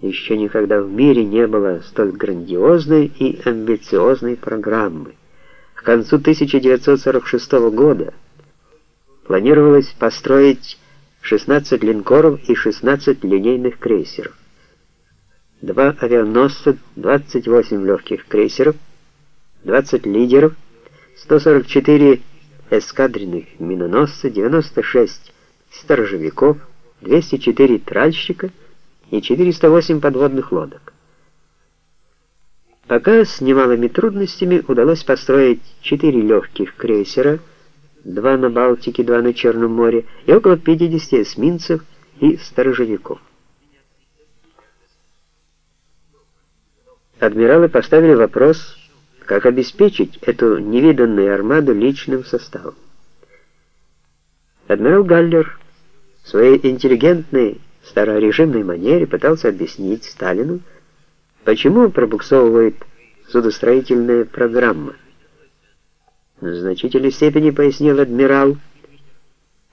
Еще никогда в мире не было столь грандиозной и амбициозной программы. К концу 1946 года планировалось построить 16 линкоров и 16 линейных крейсеров, два авианосца, 28 легких крейсеров, 20 лидеров, 144 эскадренных миноносца, 96 сторожевиков, 204 тральщика и 408 подводных лодок. Пока с немалыми трудностями удалось построить 4 легких крейсера, два на Балтике, два на Черном море и около 50 эсминцев и сторожевиков. Адмиралы поставили вопрос, как обеспечить эту невиданную армаду личным составом. Адмирал Галлер в своей интеллигентной старорежимной манере пытался объяснить Сталину, почему пробуксовывает судостроительная программа. В значительной степени пояснил адмирал,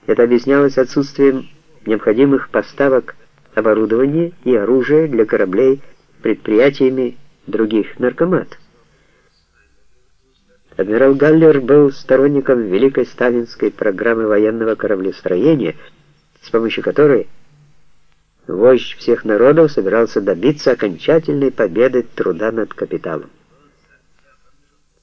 это объяснялось отсутствием необходимых поставок оборудования и оружия для кораблей предприятиями других наркоматов. Адмирал Галлер был сторонником великой сталинской программы военного кораблестроения, с помощью которой вождь всех народов собирался добиться окончательной победы труда над капиталом.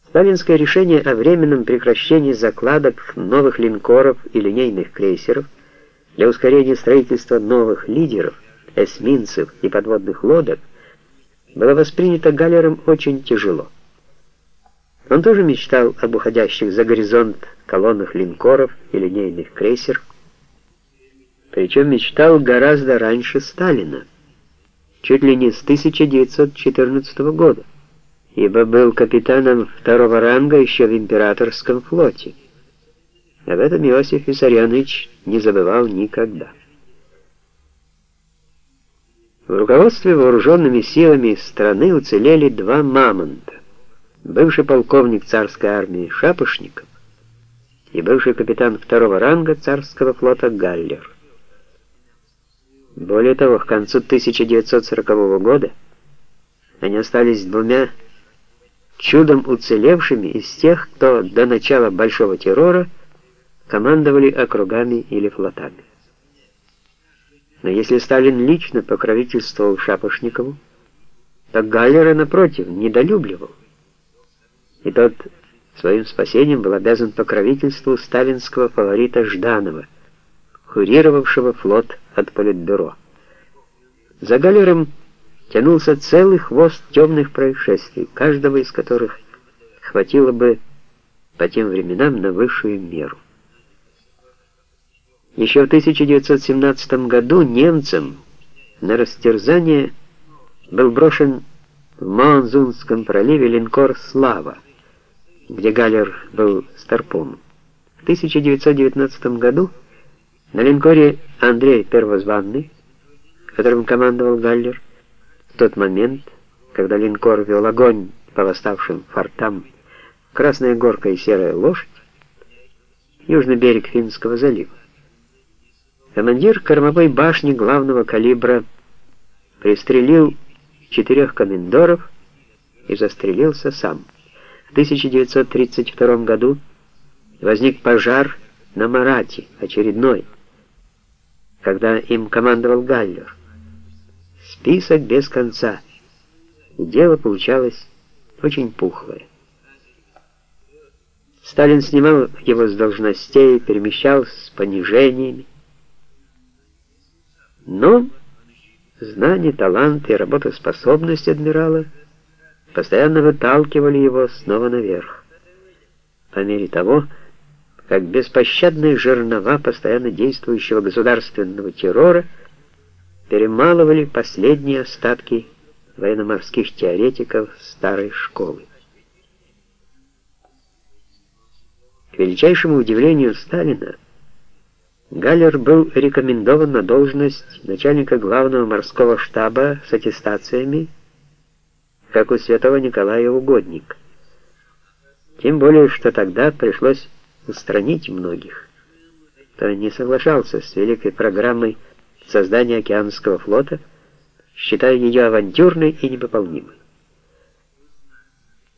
Сталинское решение о временном прекращении закладок новых линкоров и линейных крейсеров для ускорения строительства новых лидеров, эсминцев и подводных лодок было воспринято Галлером очень тяжело. Он тоже мечтал об уходящих за горизонт колоннах линкоров и линейных крейсеров, причем мечтал гораздо раньше Сталина, чуть ли не с 1914 года, ибо был капитаном второго ранга еще в императорском флоте. Об этом Иосиф Виссарионович не забывал никогда. В руководстве вооруженными силами страны уцелели два мамонта. Бывший полковник царской армии Шапошников и бывший капитан второго ранга царского флота Галлер. Более того, к концу 1940 года они остались двумя чудом уцелевшими из тех, кто до начала Большого террора командовали округами или флотами. Но если Сталин лично покровительствовал Шапошникову, то Галлера, напротив, недолюбливал. И тот своим спасением был обязан покровительству сталинского фаворита Жданова, курировавшего флот от Политбюро. За Галлером тянулся целый хвост темных происшествий, каждого из которых хватило бы по тем временам на высшую меру. Еще в 1917 году немцам на растерзание был брошен в Манзунском проливе линкор «Слава», где Галлер был старпом. В 1919 году на линкоре Андрей Первозванный, которым командовал Галлер, в тот момент, когда линкор вел огонь по восставшим фортам «Красная горка» и «Серая лошадь», южный берег Финского залива. Командир кормовой башни главного калибра пристрелил четырех комендоров и застрелился сам. В 1932 году возник пожар на Марате, очередной, когда им командовал Галлер. Список без конца. И дело получалось очень пухлое. Сталин снимал его с должностей, перемещал с понижениями, но знание, талант и работоспособность адмирала постоянно выталкивали его снова наверх. По мере того, как беспощадные жернова постоянно действующего государственного террора перемалывали последние остатки военно-морских теоретиков старой школы. К величайшему удивлению Сталина, Галлер был рекомендован на должность начальника главного морского штаба с аттестациями, как у святого Николая Угодник. Тем более, что тогда пришлось устранить многих, кто не соглашался с великой программой создания океанского флота, считая ее авантюрной и непополнимой.